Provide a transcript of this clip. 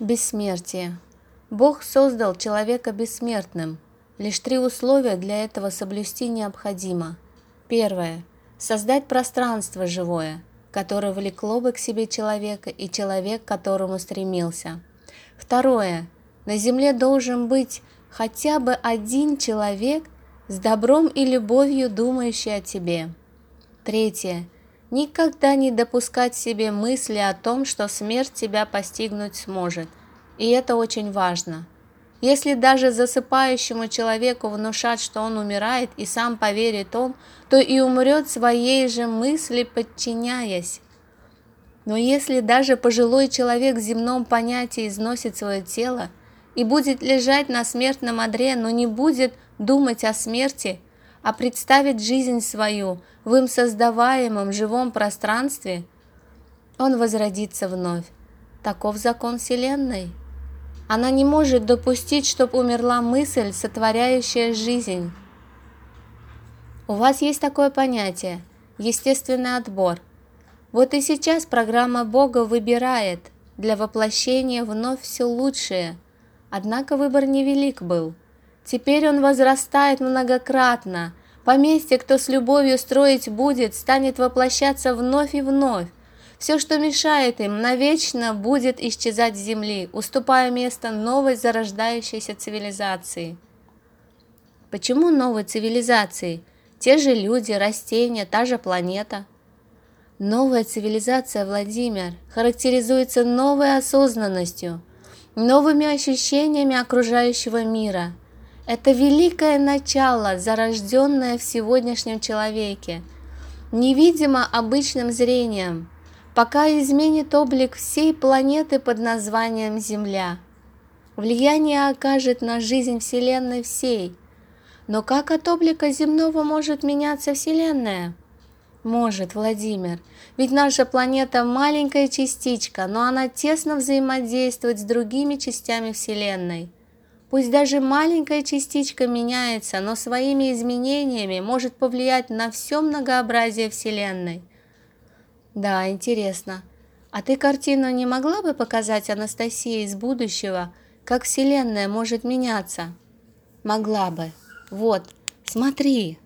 Бессмертие. Бог создал человека бессмертным. Лишь три условия для этого соблюсти необходимо. Первое. Создать пространство живое, которое влекло бы к себе человека и человек, к которому стремился. Второе. На земле должен быть хотя бы один человек с добром и любовью думающий о тебе. Третье Никогда не допускать себе мысли о том, что смерть тебя постигнуть сможет. И это очень важно. Если даже засыпающему человеку внушать, что он умирает, и сам поверит он, то и умрет своей же мысли, подчиняясь. Но если даже пожилой человек в земном понятии износит свое тело и будет лежать на смертном одре, но не будет думать о смерти, а представить жизнь свою в им создаваемом живом пространстве, он возродится вновь. Таков закон Вселенной. Она не может допустить, чтобы умерла мысль, сотворяющая жизнь. У вас есть такое понятие – естественный отбор. Вот и сейчас программа Бога выбирает для воплощения вновь все лучшее. Однако выбор невелик был – Теперь он возрастает многократно. Поместье, кто с любовью строить будет, станет воплощаться вновь и вновь. Все, что мешает им, навечно будет исчезать с земли, уступая место новой зарождающейся цивилизации. Почему новой цивилизации? Те же люди, растения, та же планета. Новая цивилизация, Владимир, характеризуется новой осознанностью, новыми ощущениями окружающего мира – это великое начало, зарожденное в сегодняшнем человеке, невидимо обычным зрением, пока изменит облик всей планеты под названием Земля. Влияние окажет на жизнь Вселенной всей. Но как от облика земного может меняться Вселенная? Может, Владимир, ведь наша планета маленькая частичка, но она тесно взаимодействует с другими частями Вселенной – Пусть даже маленькая частичка меняется, но своими изменениями может повлиять на все многообразие Вселенной. Да, интересно. А ты картину не могла бы показать Анастасии из будущего, как Вселенная может меняться? Могла бы. Вот, смотри.